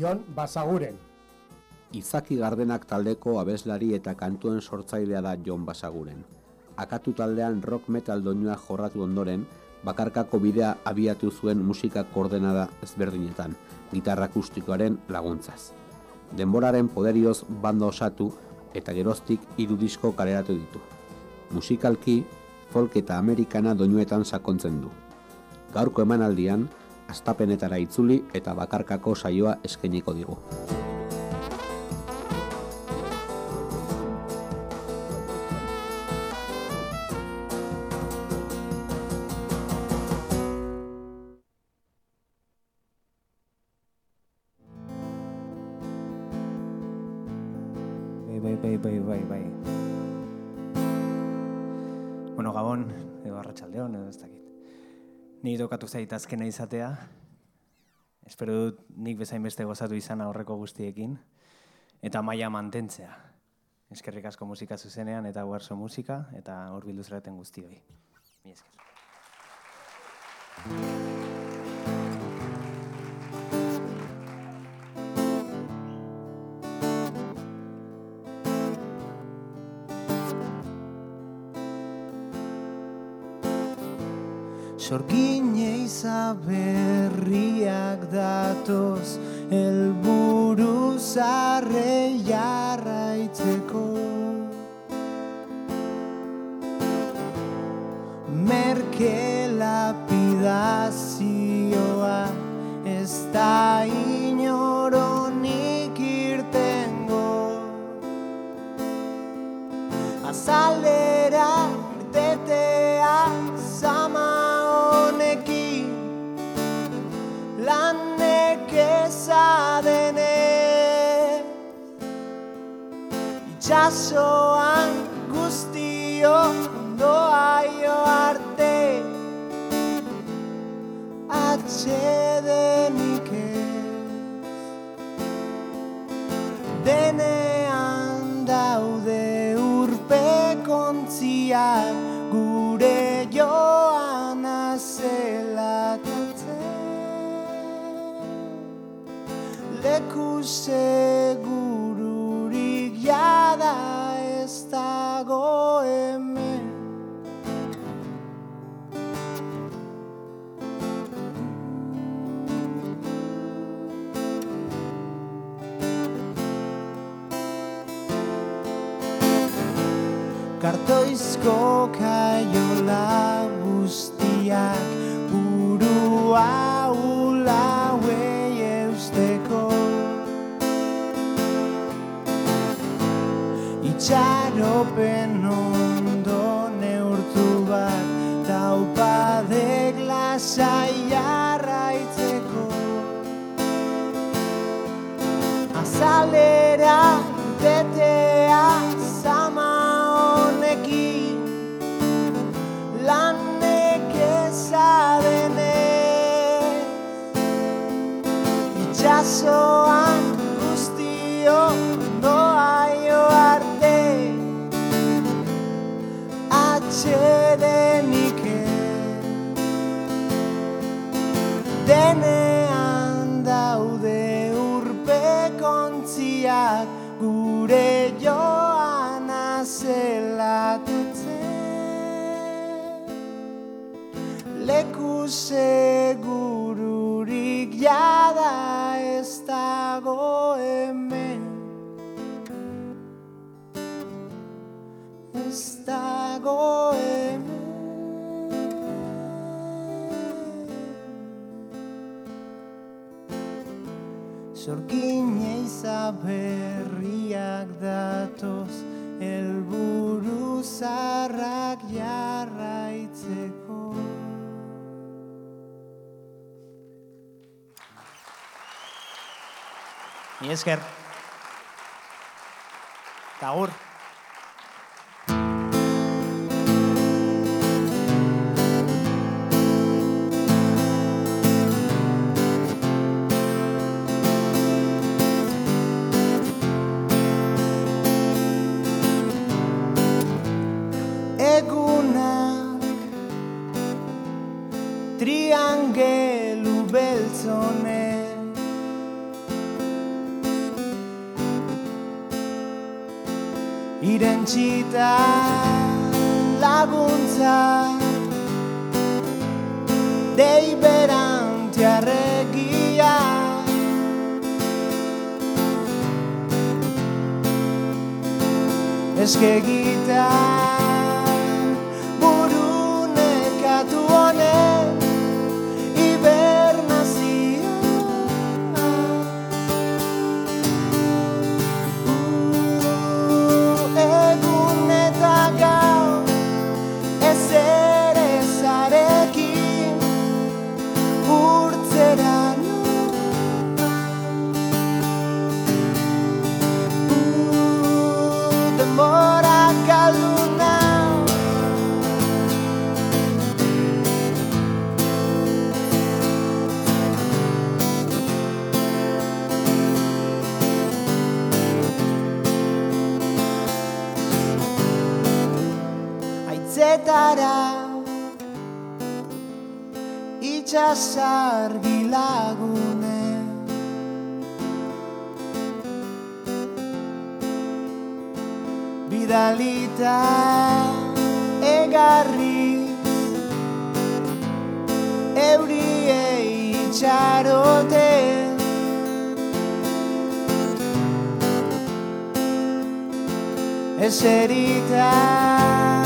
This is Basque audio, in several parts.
Jon Basaguren. Izaki Gardenak taldeko abeslari eta kantuen sortzailea da Jon Basaguren. Akatu taldean rock metal doinua jorratu ondoren, bakarkako bidea abiatu zuen musika koordenada ezberdinetan, gitarra akustikoaren laguntzaz. Denboraren poderioz banda osatu eta geroztik hiru disko kaleratu ditu. Musikalki, folk eta amerikana doinuetan sakontzen du. Gaurko emanaldian, astapenetara itzuli eta bakarkako saioa eskainiko digu. Bai, bai, bai, bai, bai, bai. Bueno, Gabon, edo arratsaldeon edo ez dakit. Ni tokatu zait azkena izatea. Espero dut nik bezain beste gozatu izan aurreko guztiekin. Eta maila mantentzea. Eskerrik asko musika zuzenean eta guarso musika eta hor bildu guztioi. Mi esker. Sorgine izaberriak datoz Elburu zarre jarraitzeko. Merke lapidazioa Ez da Itxasoan guztio doaio arte. Atxedenik ez Denean daude urpekontziak gure joan azelatatzen Leku segururik Kartoizko kaiola guztiak burua ulauei eusteko. Itxaropen ondo neurtu bat taupadek lasai jarraitzeko Azalera Itxasoan guztio doaio arte Atxedenik Denean daude urpekontziak gure joan azelatetzen Leku segururik dago hemen Ez dago hemen Sorgine izaberriak datoz Elburu zarrak jarraitzeko Mi esker. Tagur. Egunak Triangelu Irentxita laguntza. Dei berantiarregia Eskegita argi lagune. Bidalita egarri. Eurie itxarote Eserita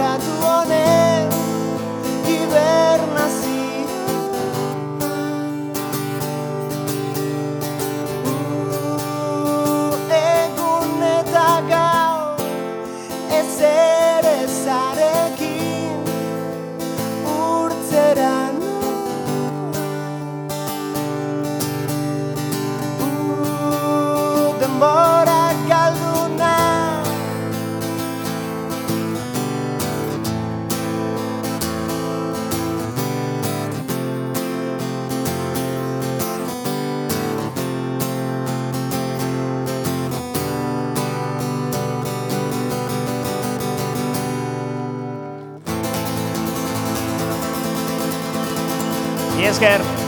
can't want it. Esker.